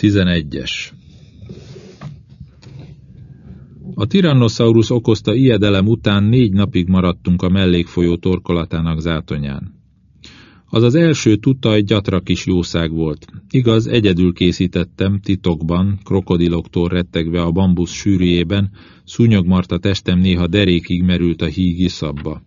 11-es A Tyrannosaurus okozta ijedelem után négy napig maradtunk a mellékfolyó torkolatának zátonyán. Az az első tutaj gyatra kis jószág volt. Igaz, egyedül készítettem, titokban, krokodiloktól rettegve a bambusz sűrűjében, szúnyogmarta testem néha derékig merült a híg iszabba.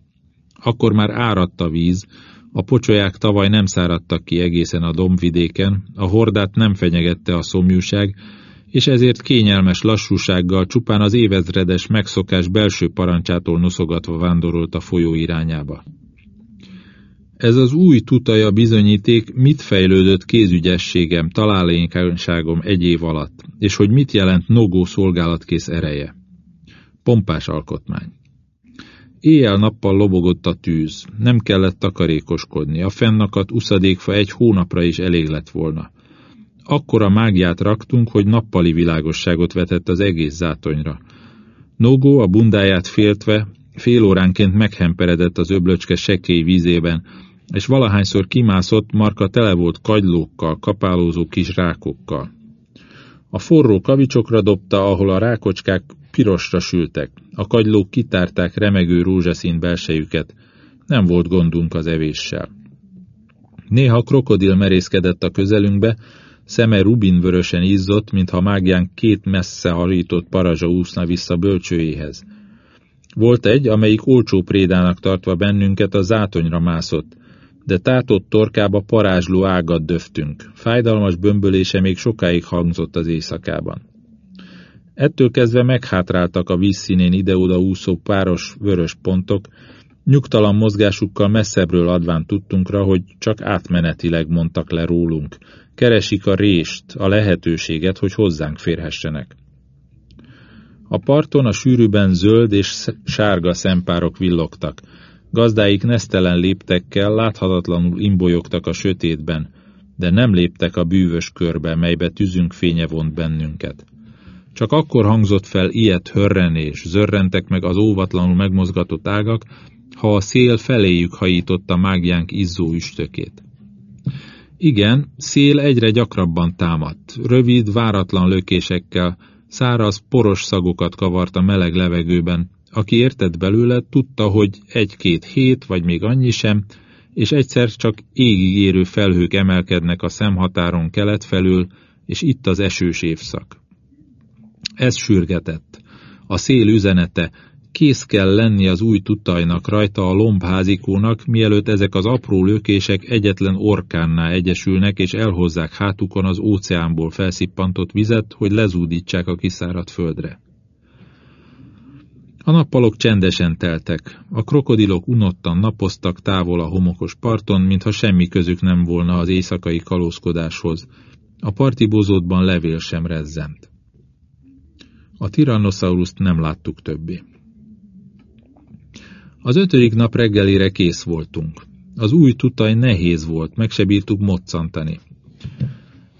Akkor már áradt a víz, a pocsolyák tavaly nem száradtak ki egészen a dombvidéken, a hordát nem fenyegette a szomjúság, és ezért kényelmes lassúsággal csupán az évezredes megszokás belső parancsától noszogatva vándorolt a folyó irányába. Ez az új tutaja bizonyíték, mit fejlődött kézügyességem, találékonyságom egy év alatt, és hogy mit jelent nogó szolgálatkész ereje. Pompás alkotmány. Éjjel-nappal lobogott a tűz, nem kellett takarékoskodni, a fennakat uszadékfa egy hónapra is elég lett volna. Akkora mágiát raktunk, hogy nappali világosságot vetett az egész zátonyra. Nogó a bundáját féltve, fél óránként meghemperedett az öblöcske sekély vízében, és valahányszor kimászott, marka tele volt kagylókkal, kapálózó kis rákokkal. A forró kavicsokra dobta, ahol a rákocskák pirosra sültek, a kagylók kitárták remegő rózsaszín belsejüket, nem volt gondunk az evéssel. Néha krokodil merészkedett a közelünkbe, szeme rubinvörösen izzott, mintha mágián két messze harított parazsa úszna vissza bölcsőjéhez. Volt egy, amelyik olcsó prédának tartva bennünket a zátonyra mászott, de tátott torkába parázsló ágat döftünk. Fájdalmas bömbölése még sokáig hangzott az éjszakában. Ettől kezdve meghátráltak a vízszínén ide-oda úszó páros vörös pontok, nyugtalan mozgásukkal messzebbről adván tudtunkra, hogy csak átmenetileg mondtak le rólunk. Keresik a rést, a lehetőséget, hogy hozzánk férhessenek. A parton a sűrűben zöld és sárga szempárok villogtak. Gazdáik nesztelen léptekkel láthatatlanul imbolyogtak a sötétben, de nem léptek a bűvös körbe, melybe tűzünk fénye vont bennünket. Csak akkor hangzott fel ilyet hörrenés, zörrentek meg az óvatlanul megmozgatott ágak, ha a szél feléjük hajította mágiánk izzó üstökét. Igen, szél egyre gyakrabban támadt, rövid, váratlan lökésekkel, száraz, poros szagokat kavart a meleg levegőben, aki értett belőle, tudta, hogy egy-két hét, vagy még annyi sem, és egyszer csak égig felhők emelkednek a szemhatáron kelet felül, és itt az esős évszak. Ez sürgetett. A szél üzenete, kész kell lenni az új tutajnak rajta a lombházikónak, mielőtt ezek az apró lökések egyetlen orkánná egyesülnek, és elhozzák hátukon az óceánból felszippantott vizet, hogy lezúdítsák a kiszáradt földre. A nappalok csendesen teltek, a krokodilok unottan napoztak távol a homokos parton, mintha semmi közük nem volna az éjszakai kalózkodáshoz. A parti bozótban levél sem rezzent. A Tyrannosaurust nem láttuk többé. Az ötödik nap reggelére kész voltunk. Az új tutaj nehéz volt, meg se bírtuk moccantani.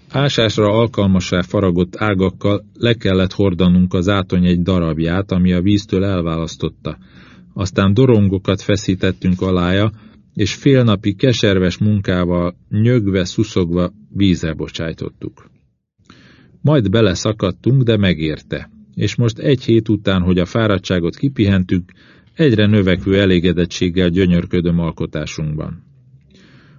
Ásásra alkalmasá faragott ágakkal le kellett hordanunk az átony egy darabját, ami a víztől elválasztotta. Aztán dorongokat feszítettünk alája, és fél napi keserves munkával, nyögve, szuszogva vízre bocsájtottuk. Majd beleszakadtunk, de megérte, és most egy hét után, hogy a fáradtságot kipihentük, egyre növekvő elégedettséggel gyönyörködöm alkotásunkban.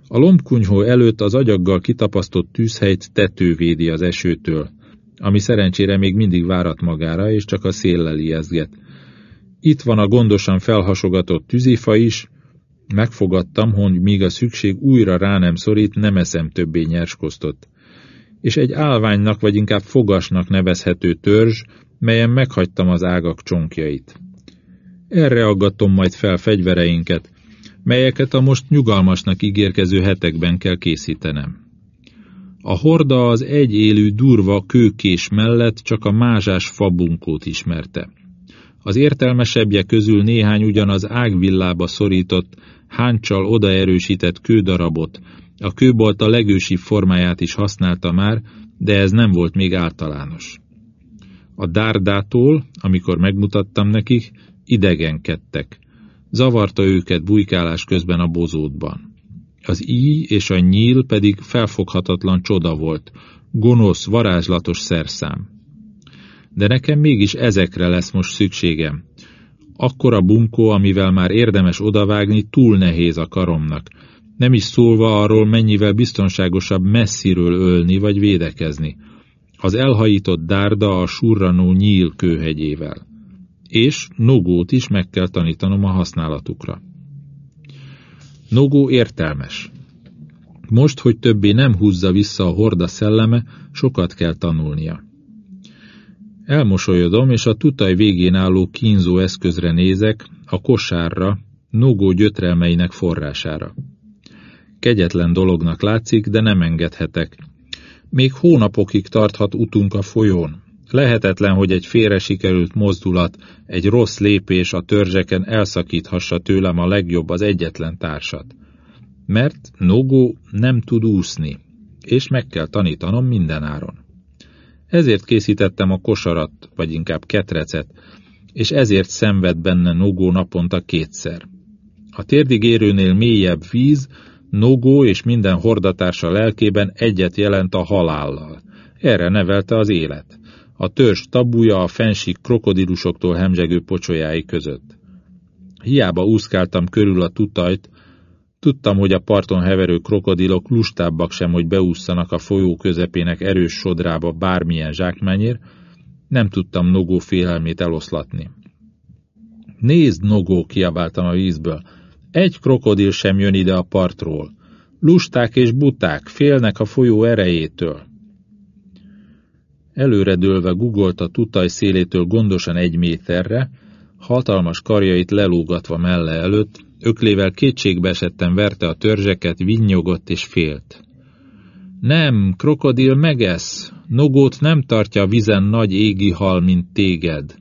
A lombkunyhó előtt az agyaggal kitapasztott tűzhelyt tető az esőtől, ami szerencsére még mindig várat magára, és csak a széllel ijeszget. Itt van a gondosan felhasogatott tűzifa is, megfogadtam, hogy míg a szükség újra rá nem szorít, nem eszem többé nyerskosztot. És egy állványnak, vagy inkább fogasnak nevezhető törzs, melyen meghagytam az ágak csonkjait. Erre aggatom majd fel fegyvereinket, melyeket a most nyugalmasnak ígérkező hetekben kell készítenem. A horda az egyélű durva kőkés mellett csak a mázsás fabunkót ismerte. Az értelmesebbje közül néhány ugyanaz ágvillába szorított, háncsal odaerősített kődarabot, a kőbolt a legősibb formáját is használta már, de ez nem volt még általános. A dárdától, amikor megmutattam nekik, idegenkedtek. Zavarta őket bujkálás közben a bozótban. Az íj és a nyíl pedig felfoghatatlan csoda volt. gonosz, varázslatos szerszám. De nekem mégis ezekre lesz most szükségem. Akkora bunkó, amivel már érdemes odavágni, túl nehéz a karomnak. Nem is szólva arról, mennyivel biztonságosabb messziről ölni vagy védekezni. Az elhajított dárda a surranó nyíl kőhegyével. És Nogót is meg kell tanítanom a használatukra. Nogó értelmes. Most, hogy többé nem húzza vissza a horda szelleme, sokat kell tanulnia. Elmosolyodom, és a tutaj végén álló kínzó eszközre nézek, a kosárra, Nogó gyötrelmeinek forrására. Kegyetlen dolognak látszik, de nem engedhetek. Még hónapokig tarthat utunk a folyón. Lehetetlen, hogy egy félre sikerült mozdulat, egy rossz lépés a törzseken elszakíthassa tőlem a legjobb az egyetlen társat. Mert Nogó nem tud úszni, és meg kell tanítanom mindenáron. Ezért készítettem a kosarat, vagy inkább ketrecet, és ezért szenved benne Nogó naponta kétszer. A térdig érőnél mélyebb víz, Nogó és minden hordatársa lelkében egyet jelent a halállal. Erre nevelte az élet. A törzs tabúja a fensík krokodilusoktól hemzsegő pocsolyái között. Hiába úszkáltam körül a tutajt, tudtam, hogy a parton heverő krokodilok lustábbak sem, hogy beússzanak a folyó közepének erős sodrába bármilyen zsákmányér, nem tudtam Nogó félelmét eloszlatni. Nézd, Nogó, kiabáltam a vízből, egy krokodil sem jön ide a partról. Lusták és buták, félnek a folyó erejétől. Előredőlve gugolt a tutaj szélétől gondosan egy méterre, hatalmas karjait lelógatva melle előtt, öklével kétségbe esetten verte a törzseket, vinnyogott és félt. Nem, krokodil megesz, nogót nem tartja a vizen nagy égi hal, mint téged.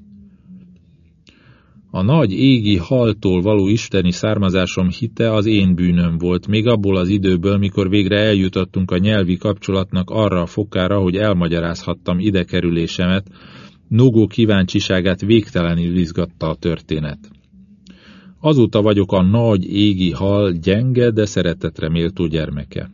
A nagy égi haltól való isteni származásom hite az én bűnöm volt, még abból az időből, mikor végre eljutottunk a nyelvi kapcsolatnak arra a fokára, hogy elmagyarázhattam idekerülésemet, Nogó kíváncsiságát végtelenül izgatta a történet. Azóta vagyok a nagy égi hal gyenge, de szeretetre méltó gyermeke.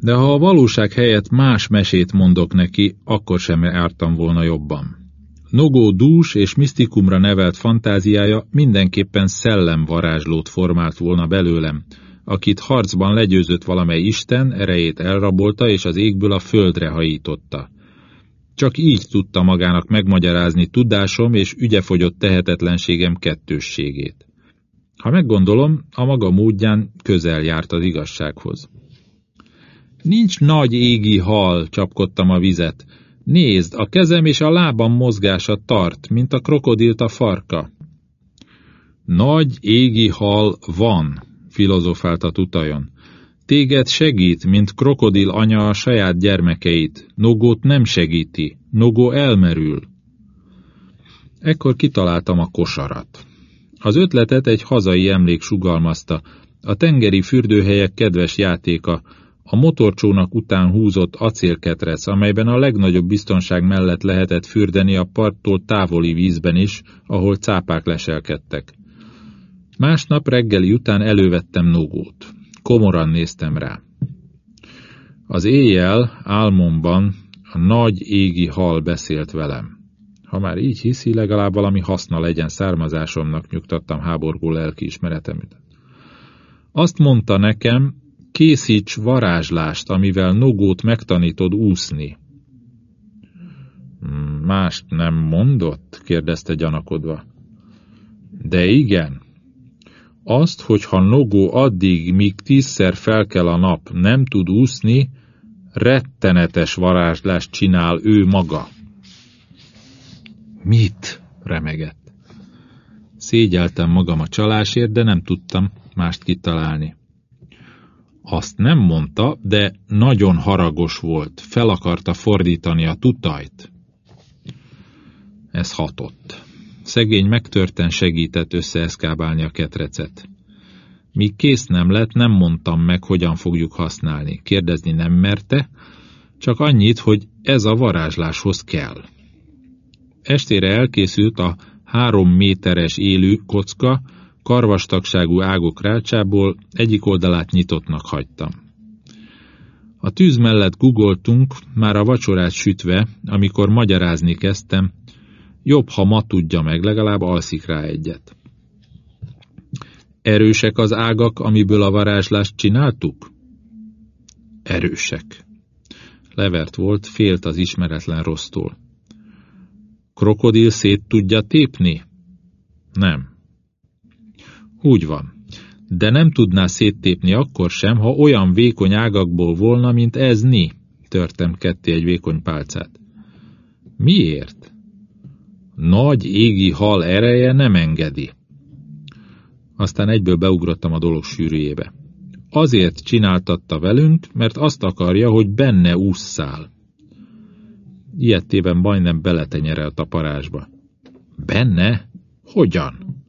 De ha a valóság helyett más mesét mondok neki, akkor sem ártam volna jobban. Nogó dús és misztikumra nevelt fantáziája mindenképpen szellemvarázslót formált volna belőlem, akit harcban legyőzött valamely Isten, erejét elrabolta és az égből a földre hajította. Csak így tudta magának megmagyarázni tudásom és ügyefogyott tehetetlenségem kettősségét. Ha meggondolom, a maga módján közel járt az igazsághoz. Nincs nagy égi hal, csapkodtam a vizet, Nézd, a kezem és a lábam mozgása tart, mint a krokodilt a farka. Nagy égi hal van, filozofált a tutajon. Téged segít, mint krokodil anya a saját gyermekeit. Nogót nem segíti. Nogó elmerül. Ekkor kitaláltam a kosarat. Az ötletet egy hazai emlék sugalmazta, a tengeri fürdőhelyek kedves játéka, a motorcsónak után húzott acélketrec, amelyben a legnagyobb biztonság mellett lehetett fürdeni a parttól távoli vízben is, ahol cápák leselkedtek. Másnap reggeli után elővettem Nogót. Komoran néztem rá. Az éjjel, álmomban a nagy égi hal beszélt velem. Ha már így hiszi, legalább valami haszna legyen származásomnak, nyugtattam háborgó lelkiismeretemet. Azt mondta nekem, Készíts varázslást, amivel Nogót megtanítod úszni. Mást nem mondott? kérdezte gyanakodva. De igen. Azt, hogyha Nogó addig, míg tízszer felkel a nap, nem tud úszni, rettenetes varázslást csinál ő maga. Mit? remegett. Szégyeltem magam a csalásért, de nem tudtam mást kitalálni. Azt nem mondta, de nagyon haragos volt, fel akarta fordítani a tutajt. Ez hatott. Szegény megtörten segített összeeszkábálni a ketrecet. Míg kész nem lett, nem mondtam meg, hogyan fogjuk használni. Kérdezni nem merte, csak annyit, hogy ez a varázsláshoz kell. Estére elkészült a három méteres élő kocka, karvastagságú ágok rácsából egyik oldalát nyitottnak hagytam. A tűz mellett googoltunk, már a vacsorát sütve, amikor magyarázni kezdtem, jobb, ha ma tudja meg, legalább alszik rá egyet. Erősek az ágak, amiből a varázslást csináltuk? Erősek. Levert volt, félt az ismeretlen rossztól. Krokodil szét tudja tépni? Nem. Úgy van. De nem tudná széttépni akkor sem, ha olyan vékony ágakból volna, mint ez ni, törtem ketté egy vékony pálcát. Miért? Nagy égi hal ereje nem engedi. Aztán egyből beugrottam a dolog sűrűjébe. Azért csináltatta velünk, mert azt akarja, hogy benne ússzál. Ilyettében majdnem beletenyerelt a parázsba. Benne? Hogyan?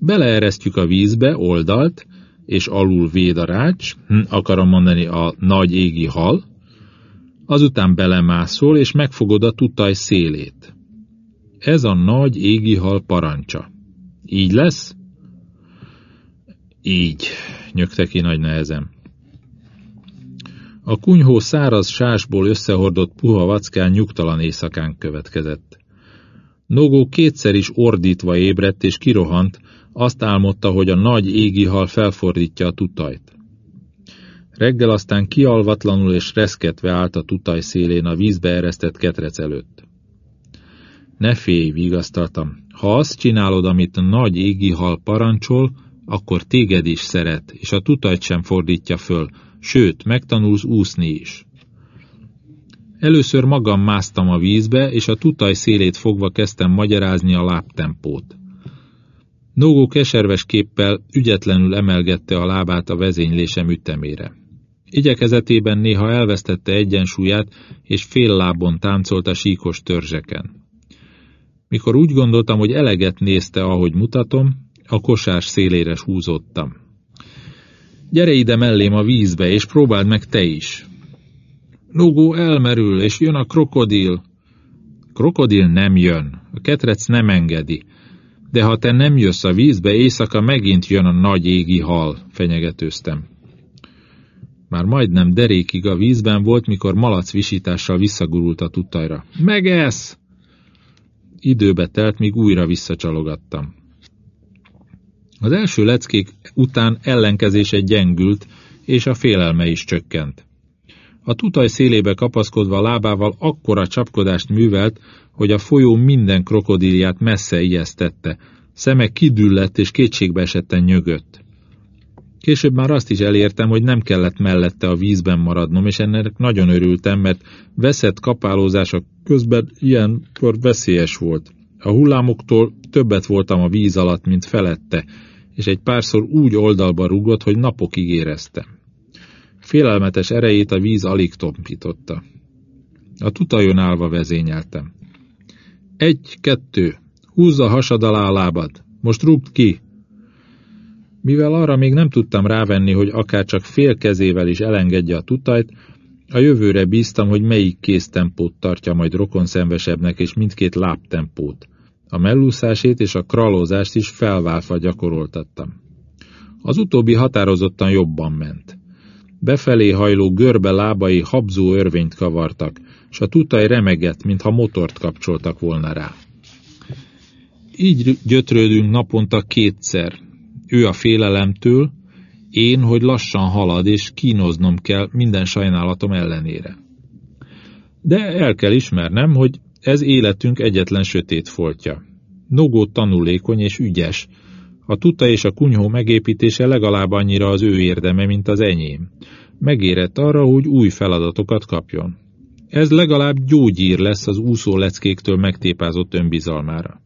Beleeresztjük a vízbe oldalt, és alul véd a rács, hm, akarom mondani a nagy égi hal, azután belemászol, és megfogod a tutaj szélét. Ez a nagy égi hal parancsa. Így lesz? Így, nyögte ki nagy nehezen. A kunyhó száraz sásból összehordott puha vackán nyugtalan éjszakán következett. Nogó kétszer is ordítva ébredt és kirohant, azt álmodta, hogy a nagy égi hal felfordítja a tutajt. Reggel aztán kialvatlanul és reszketve állt a tutaj szélén a vízbe eresztett ketrec előtt. Ne félj, vigasztaltam, ha azt csinálod, amit nagy égi hal parancsol, akkor téged is szeret, és a tutajt sem fordítja föl, sőt, megtanulsz úszni is. Először magam másztam a vízbe, és a tutaj szélét fogva kezdtem magyarázni a lábtempót. Nogó keserves képpel ügyetlenül emelgette a lábát a vezénylésem ütemére. Igyekezetében néha elvesztette egyensúlyát, és fél lábon táncolt a síkos törzseken. Mikor úgy gondoltam, hogy eleget nézte, ahogy mutatom, a kosás szélére húzottam. Gyere ide mellém a vízbe, és próbáld meg te is. Nogó elmerül, és jön a krokodil. Krokodil nem jön, a ketrec nem engedi. De ha te nem jössz a vízbe, éjszaka megint jön a nagy égi hal, fenyegetőztem. Már majdnem derékig a vízben volt, mikor malac visítással visszagurult a tutajra. Megesz! Időbe telt, míg újra visszacsalogattam. Az első leckék után ellenkezése gyengült, és a félelme is csökkent. A tutaj szélébe kapaszkodva a lábával akkora csapkodást művelt, hogy a folyó minden krokodilját messze ijesztette, szeme kidüllett és kétségbe esetten nyögött. Később már azt is elértem, hogy nem kellett mellette a vízben maradnom, és ennek nagyon örültem, mert veszett kapálózások közben ilyenkor veszélyes volt. A hullámoktól többet voltam a víz alatt, mint felette, és egy párszor úgy oldalba rugott, hogy napokig éreztem. Félelmetes erejét a víz alig tompította. A tutajon állva vezényeltem. Egy, kettő, húzza hasad alá a lábad, most rúgd ki! Mivel arra még nem tudtam rávenni, hogy akár csak fél kezével is elengedje a tutajt, a jövőre bíztam, hogy melyik kéztempót tartja majd rokonszenvesebbnek, és mindkét lábtempót. A mellúszásét és a kralózást is felváltva gyakoroltattam. Az utóbbi határozottan jobban ment. Befelé hajló görbe lábai habzó örvényt kavartak, s a tutaj remegett, mintha motort kapcsoltak volna rá. Így gyötrődünk naponta kétszer. Ő a félelemtől, én, hogy lassan halad, és kínoznom kell minden sajnálatom ellenére. De el kell ismernem, hogy ez életünk egyetlen sötét foltja. Nogó tanulékony és ügyes. A tuta és a kunyhó megépítése legalább annyira az ő érdeme, mint az enyém. Megérett arra, hogy új feladatokat kapjon. Ez legalább gyógyír lesz az úszó leckéktől megtépázott önbizalmára.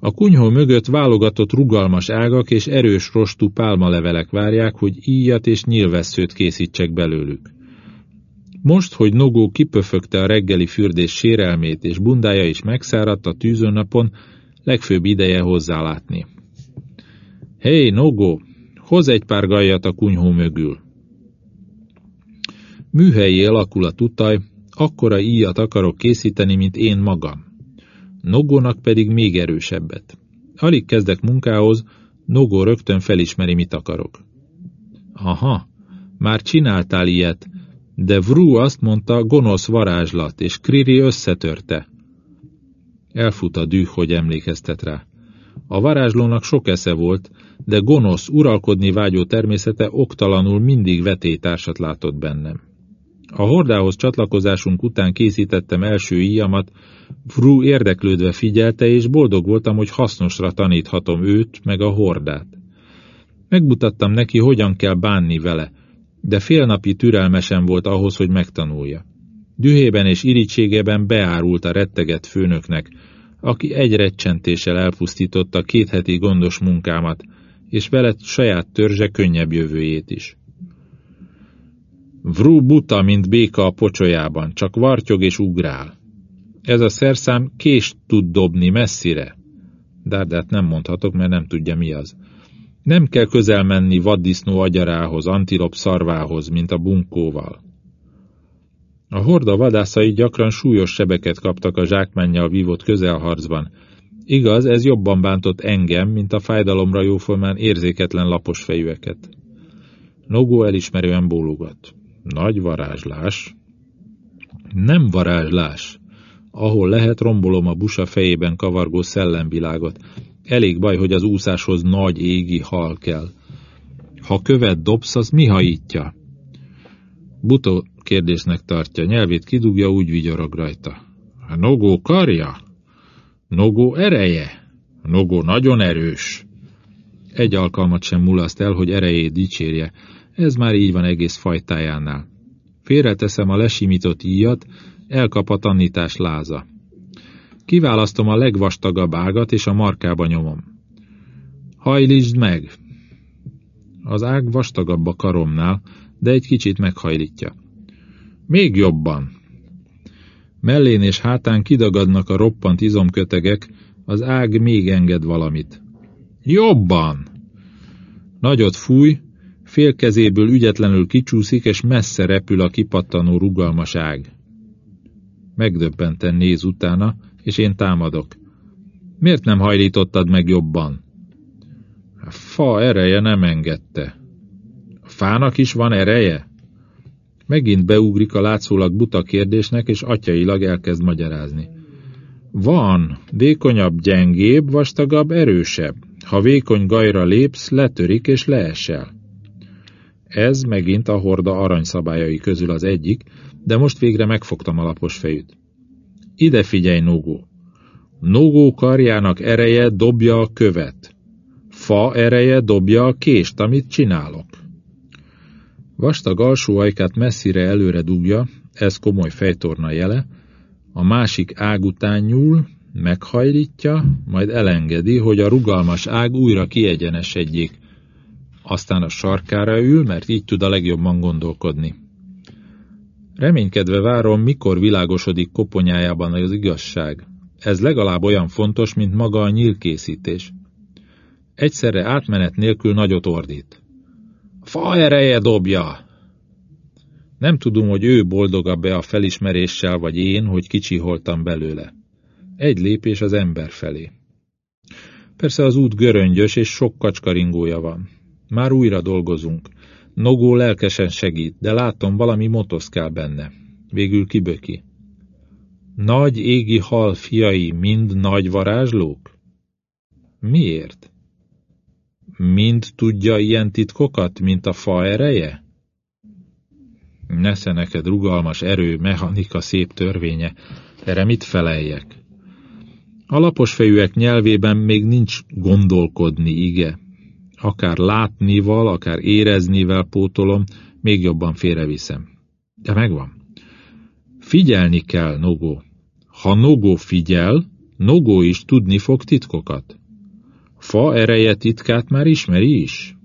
A kunyhó mögött válogatott rugalmas ágak és erős rostú pálmalevelek várják, hogy íjat és nyilvesszőt készítsek belőlük. Most, hogy Nogó kipöfögte a reggeli fürdés sérelmét, és bundája is megszáradt a tűzön legfőbb ideje hozzálátni. Hé, hey, Nogó, hoz egy pár gajat a kunyhó mögül. Műhelyi alakul a tutaj, akkora íjat akarok készíteni, mint én magam. Nogónak pedig még erősebbet. Alig kezdek munkához, Nogó rögtön felismeri, mit akarok. Aha, Már csináltál ilyet, de Vru azt mondta, gonosz varázslat, és Kriri összetörte. Elfut a düh, hogy emlékeztet rá. A varázslónak sok esze volt, de gonosz, uralkodni vágyó természete oktalanul mindig vetétársat látott bennem. A hordához csatlakozásunk után készítettem első íjamat, Vru érdeklődve figyelte, és boldog voltam, hogy hasznosra taníthatom őt, meg a hordát. Megmutattam neki, hogyan kell bánni vele, de félnapi türelmesen volt ahhoz, hogy megtanulja. Dühében és irítségében beárult a retteget főnöknek, aki egy recsentéssel elpusztította két heti gondos munkámat, és vele saját törzse könnyebb jövőjét is. Vrú buta, mint béka a pocsolyában, csak vartyog és ugrál. Ez a szerszám kést tud dobni messzire. Dárdát nem mondhatok, mert nem tudja mi az. Nem kell közel menni vaddisznó agyarához, antilop szarvához, mint a bunkóval. A horda vadászai gyakran súlyos sebeket kaptak a zsákmánnyal vívott közelharcban. Igaz, ez jobban bántott engem, mint a fájdalomra jóformán érzéketlen lapos fejűeket. Nogó elismerően bólogat. Nagy varázslás. Nem varázslás. Ahol lehet, rombolom a busa fejében kavargó szellemvilágot. Elég baj, hogy az úszáshoz nagy égi hal kell. Ha követ dobsz, az mi hajítja? Butó kérdésnek tartja, nyelvét kidugja, úgy vigyorog rajta. A nogó karja? Nogó ereje? Nogó nagyon erős. Egy alkalmat sem mulaszt el, hogy erejét dicsérje. Ez már így van egész fajtájánál. Félreteszem a lesimított íjat, elkap a tanítás láza. Kiválasztom a legvastagabb ágat, és a markába nyomom. Hajlítsd meg! Az ág vastagabb a karomnál, de egy kicsit meghajlítja. Még jobban! Mellén és hátán kidagadnak a roppant izomkötegek, az ág még enged valamit. Jobban! Nagyot fúj, félkezéből ügyetlenül kicsúszik, és messze repül a kipattanó rugalmas ág. Megdöbbenten néz utána, és én támadok. Miért nem hajlítottad meg jobban? A fa ereje nem engedte. A fának is van ereje? Megint beugrik a látszólag buta kérdésnek, és atyailag elkezd magyarázni. Van, vékonyabb, gyengébb, vastagabb, erősebb. Ha vékony gajra lépsz, letörik és leesel. Ez megint a horda aranyszabályai közül az egyik, de most végre megfogtam a lapos fejűt. Ide figyelj, Nogó! Nogó karjának ereje dobja a követ. Fa ereje dobja a kést, amit csinálok. Vastag alsó ajkát messzire előre dugja, ez komoly fejtorna jele, a másik ág után nyúl, meghajlítja, majd elengedi, hogy a rugalmas ág újra kiegyenesedjék. Aztán a sarkára ül, mert így tud a legjobban gondolkodni. Reménykedve várom, mikor világosodik koponyájában az igazság. Ez legalább olyan fontos, mint maga a nyílkészítés. Egyszerre átmenet nélkül nagyot ordít. Fa ereje dobja! Nem tudom, hogy ő boldogabb-e a felismeréssel, vagy én, hogy kicsiholtam belőle. Egy lépés az ember felé. Persze az út göröngyös, és sok kacskaringója van. Már újra dolgozunk. Nogó lelkesen segít, de látom, valami motoszkál benne. Végül kiböki. Nagy égi hal fiai mind nagy varázslók? Miért? Mind tudja ilyen titkokat, mint a fa ereje? Nesze neked rugalmas erő, mechanika szép törvénye, erre mit feleljek? A laposfejűek nyelvében még nincs gondolkodni ige, akár látnival, akár éreznivel pótolom, még jobban félreviszem. De megvan. Figyelni kell, Nogó. Ha Nogó figyel, Nogó is tudni fog titkokat. Fa ereje titkát már ismeri is.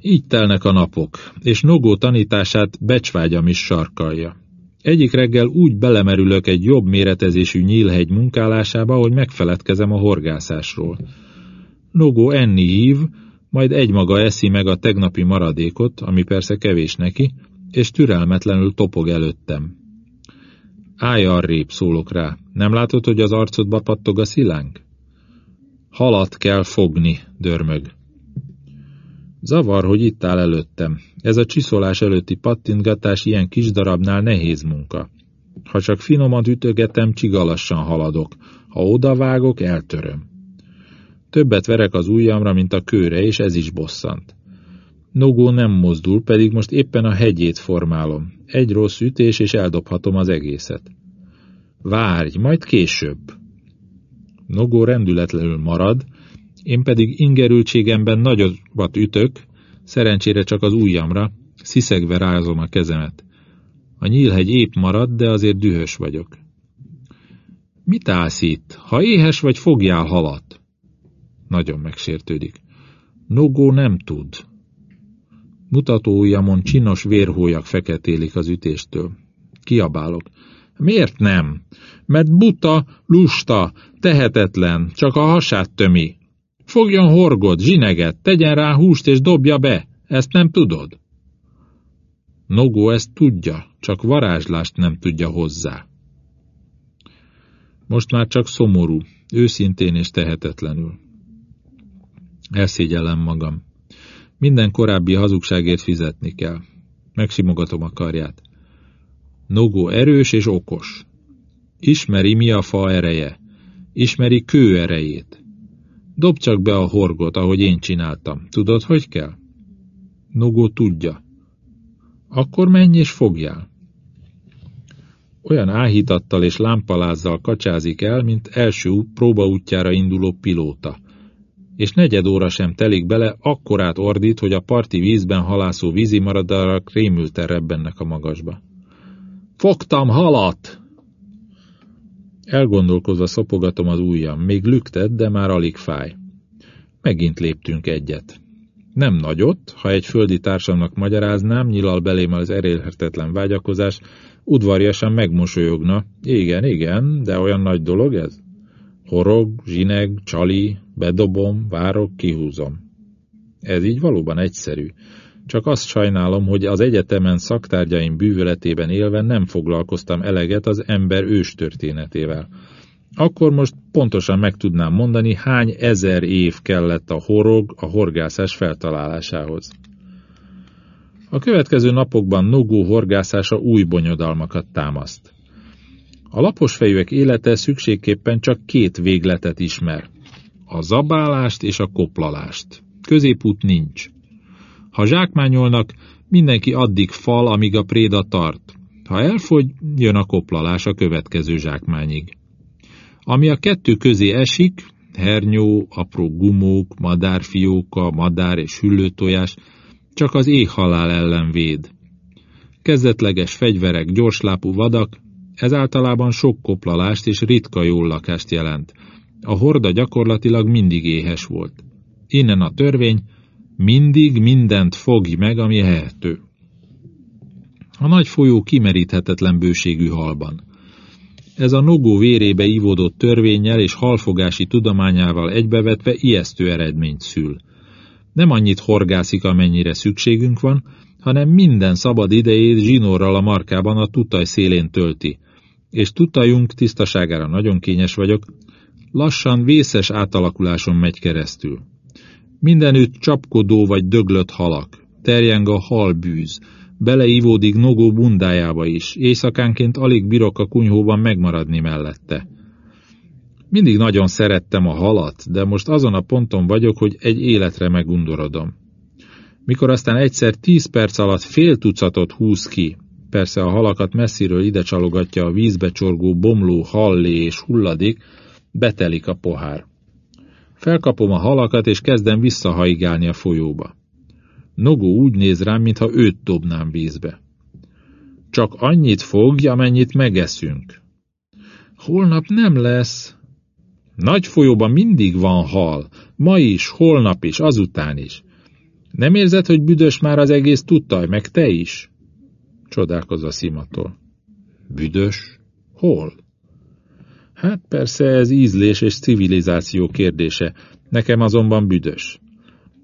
Így telnek a napok, és Nogó tanítását becsvágyam is sarkalja. Egyik reggel úgy belemerülök egy jobb méretezésű nyílhegy munkálásába, hogy megfeledkezem a horgászásról. Nogó enni hív, majd egymaga eszi meg a tegnapi maradékot, ami persze kevés neki, és türelmetlenül topog előttem. Állj arrébb, szólok rá. Nem látod, hogy az arcodba pattog a szilánk? Halat kell fogni, dörmög. Zavar, hogy itt áll előttem. Ez a csiszolás előtti pattintgatás ilyen kis darabnál nehéz munka. Ha csak finoman ütögetem, csigalassan haladok. Ha odavágok, eltöröm. Többet verek az ujjamra, mint a kőre, és ez is bosszant. Nogó nem mozdul, pedig most éppen a hegyét formálom. Egy rossz ütés, és eldobhatom az egészet. Várj, majd később. Nogó rendületlenül marad, én pedig ingerültségemben nagyobbat ütök, szerencsére csak az ujjamra, sziszegve rázom a kezemet. A nyílhegy épp marad, de azért dühös vagyok. Mit állsz itt? Ha éhes vagy, fogjál halat. Nagyon megsértődik. Nogó nem tud. Mutató ujjamon csinos vérhólyak feketélik az ütéstől. Kiabálok. Miért nem? Mert buta, lusta, tehetetlen, csak a hasát tömi. Fogjon horgot, zsineget, tegyen rá húst és dobja be. Ezt nem tudod? Nogó ezt tudja, csak varázslást nem tudja hozzá. Most már csak szomorú, őszintén és tehetetlenül. Elszégyellem magam. Minden korábbi hazugságért fizetni kell. Megsimogatom a karját. Nogó erős és okos. Ismeri, mi a fa ereje. Ismeri kő erejét. Dob csak be a horgot, ahogy én csináltam. Tudod, hogy kell? Nogó tudja. Akkor menj és fogjál. Olyan áhítattal és lámpalázzal kacsázik el, mint első próbaútjára induló pilóta. És negyed óra sem telik bele, akkorát ordít, hogy a parti vízben halászó vízimaradárak rémülten rebbennek a magasba. Fogtam halat! Elgondolkozva szopogatom az ujjam, még lüktet, de már alig fáj. Megint léptünk egyet. Nem nagyot, ha egy földi társamnak magyaráznám, nyilal belém az erélhetetlen vágyakozás, udvarjasan megmosolyogna. Igen, igen, de olyan nagy dolog ez? Horog, zsineg, csali, bedobom, várok, kihúzom. Ez így valóban egyszerű. Csak azt sajnálom, hogy az egyetemen szaktárgyaim bűvöletében élve nem foglalkoztam eleget az ember őstörténetével. Akkor most pontosan meg tudnám mondani, hány ezer év kellett a horog a horgászás feltalálásához. A következő napokban Nogó horgászása új bonyodalmakat támaszt. A laposfejűek élete szükségképpen csak két végletet ismer. A zabálást és a koplalást. Középút nincs. Ha zsákmányolnak, mindenki addig fal, amíg a préda tart. Ha elfogy, jön a koplalás a következő zsákmányig. Ami a kettő közé esik, hernyó, apró gumók, madárfióka, madár és hüllőtojás, csak az éhhalál ellen véd. Kezdetleges fegyverek, gyorslápú vadak, ez általában sok koplalást és ritka jól lakást jelent. A horda gyakorlatilag mindig éhes volt. Innen a törvény, mindig mindent fogj meg, ami ehető. A nagy folyó kimeríthetetlen bőségű halban. Ez a nogó vérébe ivódott törvényel és halfogási tudományával egybevetve ijesztő eredményt szül. Nem annyit horgászik, amennyire szükségünk van, hanem minden szabad idejét zsinórral a markában a tutaj szélén tölti. És tutajunk tisztaságára nagyon kényes vagyok, lassan vészes átalakuláson megy keresztül. Mindenütt csapkodó vagy döglött halak, terjeng a halbűz, beleívódik Nogó bundájába is, éjszakánként alig bírok a kunyhóban megmaradni mellette. Mindig nagyon szerettem a halat, de most azon a ponton vagyok, hogy egy életre megundorodom. Mikor aztán egyszer tíz perc alatt fél tucatot húz ki, persze a halakat messziről ide csalogatja a vízbe csorgó bomló hallé és hulladik, betelik a pohár. Felkapom a halakat, és kezdem visszahaigálni a folyóba. Nogó úgy néz rám, mintha őt dobnám vízbe. Csak annyit fogja, amennyit megeszünk. Holnap nem lesz. Nagy folyóban mindig van hal. Ma is, holnap is, azután is. Nem érzed, hogy büdös már az egész tudtaj, meg te is? Csodálkozva Szimatól. Büdös? Hol? Hát persze ez ízlés és civilizáció kérdése, nekem azonban büdös.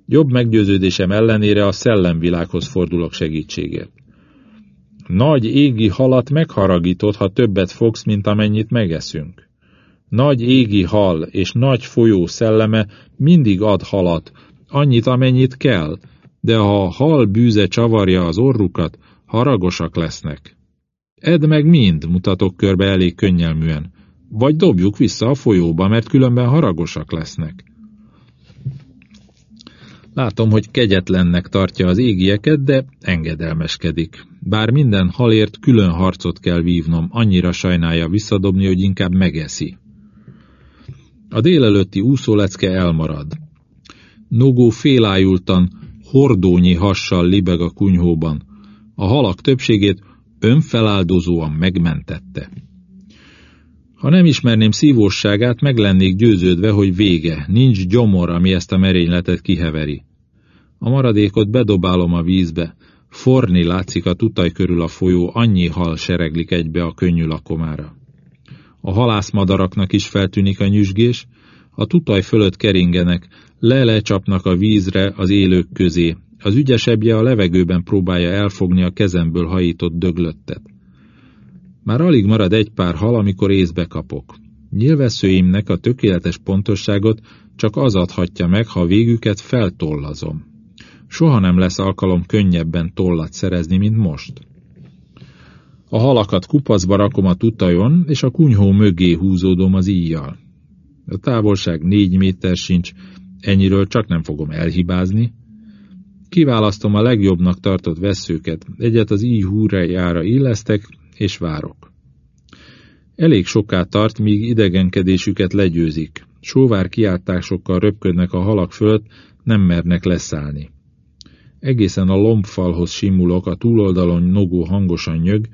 Jobb meggyőződésem ellenére a szellemvilághoz fordulok segítségért. Nagy égi halat megharagítod, ha többet fogsz, mint amennyit megeszünk. Nagy égi hal és nagy folyó szelleme mindig ad halat, annyit, amennyit kell, de ha a hal bűze csavarja az orrukat, haragosak lesznek. Edd meg mind, mutatok körbe elég könnyelműen, vagy dobjuk vissza a folyóba, mert különben haragosak lesznek. Látom, hogy kegyetlennek tartja az égieket, de engedelmeskedik. Bár minden halért külön harcot kell vívnom, annyira sajnálja visszadobni, hogy inkább megeszi. A délelőtti úszólecke elmarad. Nogó félájultan, hordónyi hassal libeg a kunyhóban. A halak többségét önfeláldozóan megmentette. Ha nem ismerném szívósságát, meg lennék győződve, hogy vége, nincs gyomor, ami ezt a merényletet kiheveri. A maradékot bedobálom a vízbe, forni látszik a tutaj körül a folyó, annyi hal sereglik egybe a könnyű lakomára. A halászmadaraknak is feltűnik a nyüzsgés, a tutaj fölött keringenek, le-lecsapnak a vízre az élők közé, az ügyesebbje a levegőben próbálja elfogni a kezemből hajított döglöttet. Már alig marad egy pár hal, amikor észbe kapok. Nyilvesszőimnek a tökéletes pontosságot csak az adhatja meg, ha végüket feltollazom. Soha nem lesz alkalom könnyebben tollat szerezni, mint most. A halakat kupacba rakom a tutajon, és a kunyhó mögé húzódom az íjjal. A távolság négy méter sincs, ennyiről csak nem fogom elhibázni. Kiválasztom a legjobbnak tartott veszőket, egyet az íj húrájára illesztek, és várok. Elég soká tart, míg idegenkedésüket legyőzik. Sóvár kiáltásokkal röpködnek a halak fölött, nem mernek leszállni. Egészen a lombfalhoz simulok, a túloldalon nogó hangosan nyög,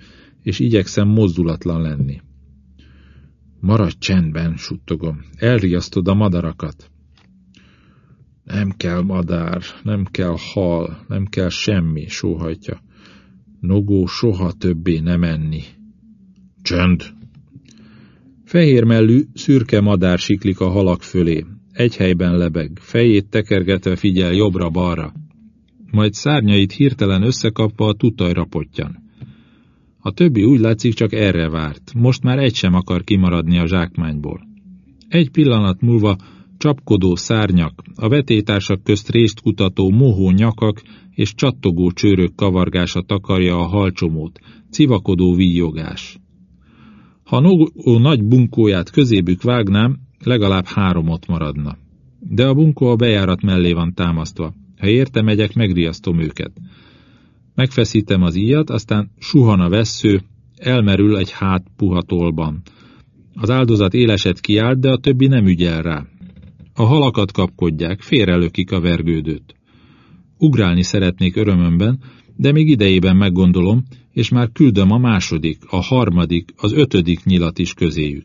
és igyekszem mozdulatlan lenni. Maradj csendben, suttogom. Elriasztod a madarakat. Nem kell madár, nem kell hal, nem kell semmi, sóhajtja. Nogó soha többé nem enni. Csönd! Fehérmellű, szürke madár siklik a halak fölé. Egy helyben lebeg, fejét tekergetve figyel jobbra-balra. Majd szárnyait hirtelen összekapva a tutajra pottyan. A többi úgy látszik csak erre várt, most már egy sem akar kimaradni a zsákmányból. Egy pillanat múlva csapkodó szárnyak, a vetétársak közt részt kutató mohó nyakak és csattogó csőrök kavargása takarja a halcsomót, civakodó víjogás. Ha Nogó nagy bunkóját közébük vágnám, legalább három ott maradna. De a bunkó a bejárat mellé van támasztva. Ha érte megyek, megriasztom őket. Megfeszítem az íjat, aztán suhan a vessző, elmerül egy hát puhatolban. Az áldozat éleset kiált, de a többi nem ügyel rá. A halakat kapkodják, félrelökik a vergődőt. Ugrálni szeretnék örömömben, de még idejében meggondolom, és már küldöm a második, a harmadik, az ötödik nyilat is közéjük.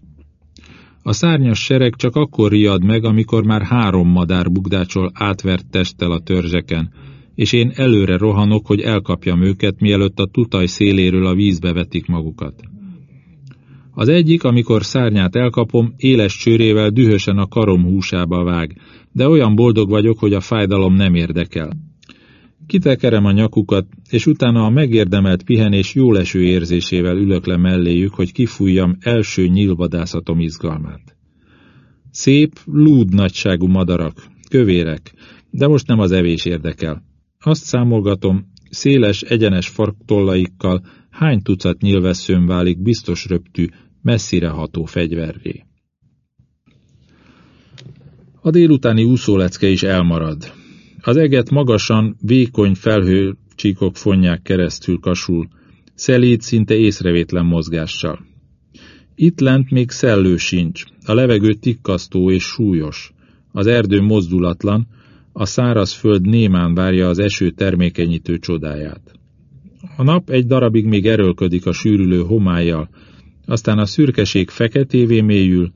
A szárnyas sereg csak akkor riad meg, amikor már három madár bugdácsol átvert testtel a törzseken, és én előre rohanok, hogy elkapjam őket, mielőtt a tutaj széléről a vízbe vetik magukat. Az egyik, amikor szárnyát elkapom, éles csőrével dühösen a karom húsába vág, de olyan boldog vagyok, hogy a fájdalom nem érdekel. Kitekerem a nyakukat, és utána a megérdemelt pihenés jóleső érzésével ülök le melléjük, hogy kifújjam első nyílvadászatom izgalmát. Szép, lúd nagyságú madarak, kövérek, de most nem az evés érdekel. Azt számolgatom, széles, egyenes farktollaikkal hány tucat nyilvesszőn válik biztos röptű, messzire ható fegyverré. A délutáni úszólecke is elmarad. Az eget magasan, vékony felhőcsíkok fonják keresztül kasul, szelíd, szinte észrevétlen mozgással. Itt lent még szellő sincs, a levegő tikkasztó és súlyos, az erdő mozdulatlan, a száraz föld némán várja az eső termékenyítő csodáját. A nap egy darabig még erőlködik a sűrülő homályjal, aztán a szürkeség feketévé mélyül,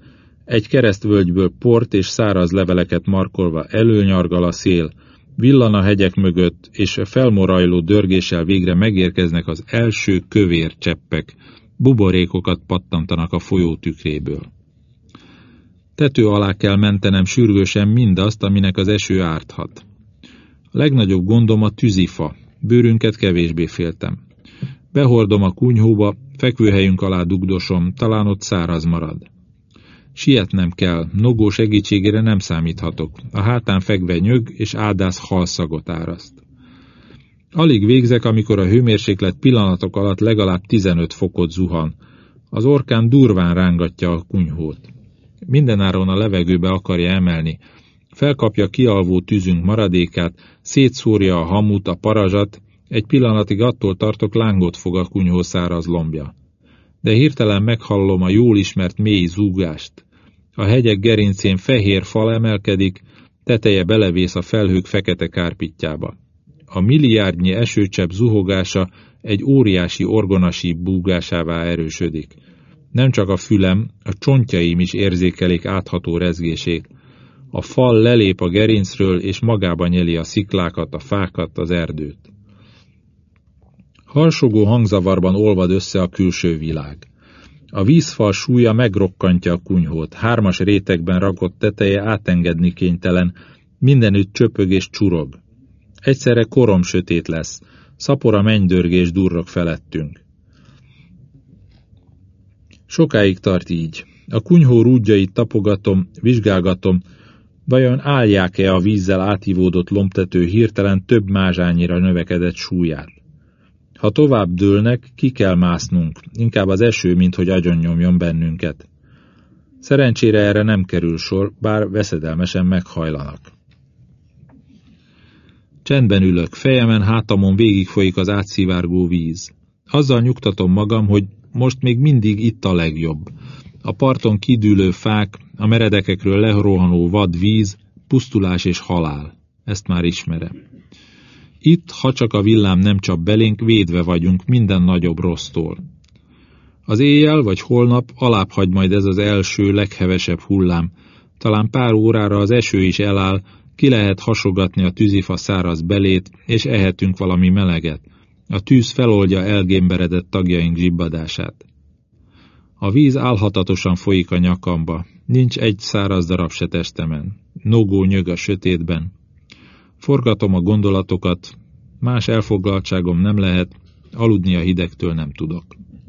egy keresztvölgyből port és száraz leveleket markolva előnyargal a szél, villan a hegyek mögött, és felmorajló dörgéssel végre megérkeznek az első kövér cseppek, buborékokat pattantanak a folyó tükréből. Tető alá kell mentenem sürgősen mindazt, aminek az eső árthat. A legnagyobb gondom a tűzifa, bőrünket kevésbé féltem. Behordom a kunyhóba, fekvőhelyünk alá dugdosom, talán ott száraz marad. Sietnem kell, nogó segítségére nem számíthatok. A hátán fekve nyög és áldász halszagot áraszt. Alig végzek, amikor a hőmérséklet pillanatok alatt legalább 15 fokot zuhan. Az orkán durván rángatja a kunyhót. Mindenáron a levegőbe akarja emelni. Felkapja kialvó tűzünk maradékát, szétszórja a hamut, a parazsat, egy pillanatig attól tartok, lángot fog a kunyhó száraz lombja. De hirtelen meghallom a jól ismert mély zúgást. A hegyek gerincén fehér fal emelkedik, teteje belevész a felhők fekete kárpitjába. A milliárdnyi esőcsepp zuhogása egy óriási orgonasi búgásává erősödik. Nem csak a fülem, a csontjaim is érzékelik átható rezgését. A fal lelép a gerincről, és magába nyeli a sziklákat, a fákat, az erdőt. Harsogó hangzavarban olvad össze a külső világ. A vízfal súlya megrokkantja a kunyhót, hármas rétegben rakott teteje átengedni kénytelen, mindenütt csöpög és csurog. Egyszerre korom sötét lesz, szapora mennydörgés durrog felettünk. Sokáig tart így. A kunyhó rúdjait tapogatom, vizsgálgatom, vajon állják-e a vízzel átívódott lombtető hirtelen több mázsányira növekedett súlyát. Ha tovább dőlnek, ki kell másznunk, inkább az eső, mint hogy agyonnyomjon bennünket. Szerencsére erre nem kerül sor, bár veszedelmesen meghajlanak. Csendben ülök, fejemen hátamon végigfolyik az átszivárgó víz. Azzal nyugtatom magam, hogy most még mindig itt a legjobb. A parton kidűlő fák, a meredekekről lerohanó vad víz, pusztulás és halál. Ezt már ismerem. Itt, ha csak a villám nem csap belénk, védve vagyunk minden nagyobb rossztól. Az éjjel vagy holnap alább hagy majd ez az első, leghevesebb hullám. Talán pár órára az eső is eláll, ki lehet hasogatni a tűzifa száraz belét, és ehetünk valami meleget. A tűz feloldja elgémberedett tagjaink zsibbadását. A víz álhatatosan folyik a nyakamba, nincs egy száraz darab se testemen. Nogó nyög a sötétben, Forgatom a gondolatokat, más elfoglaltságom nem lehet, aludni a hidegtől nem tudok.